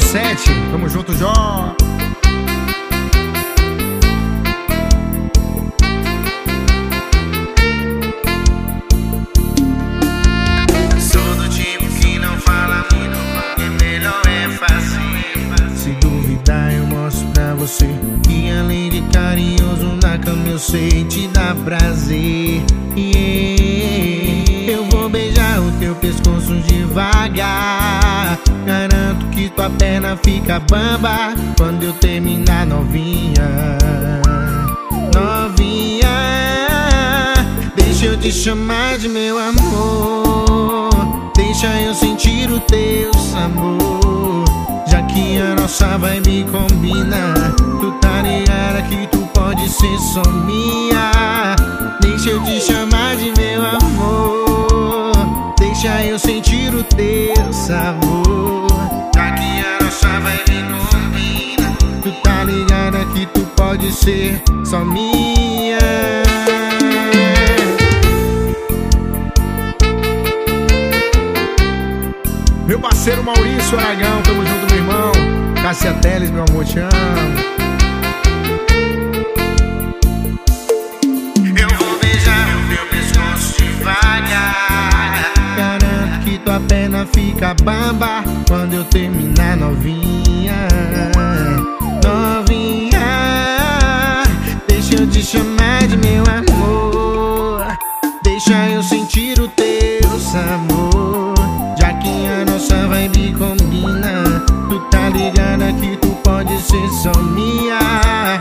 Janete, tamo junto, Jó. Sou do tipo que não fala muito, porque melhor é fazer. Se duvidar, eu mostro pra você que além de carinhoso na cama eu sei te dar prazer. Yeah. Eu vou beijar o teu pescoço devagar. Tua perna fica bamba quando eu terminar novinha. Novinha, deixa eu te chamar de meu amor. Deixa eu sentir o teu sabor. Já que a nossa vibe combina, tu tá ligada que tu pode ser só minha. Deixa eu te chamar de meu amor. Deixa eu sentir o teu pode ser só minha. Meu parceiro Maurício Aragão, tamo junto, meu irmão. Cássia Teles, meu amor, te amo. Eu vou beijar o teu pescoço devagar. Garanto que tua perna fica bamba quando eu terminar novinha. Novinha, chamar de meu amor. Deixa eu sentir o teu sabor. Já que a nossa vibe combina, tu tá ligada que tu pode ser só minha.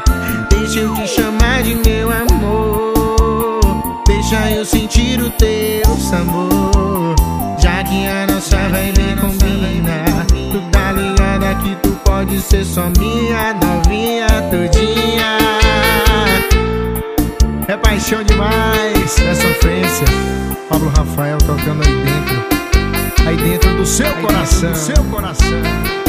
Deixa eu te chamar de meu amor. Deixa eu sentir o teu sabor. Já que a nossa vibe combina, tu tá ligada que tu pode ser só minha Paixão demais, é sofrência. Pablo Rafael tocando aí dentro. Aí dentro do seu Aí coração. do seu coração.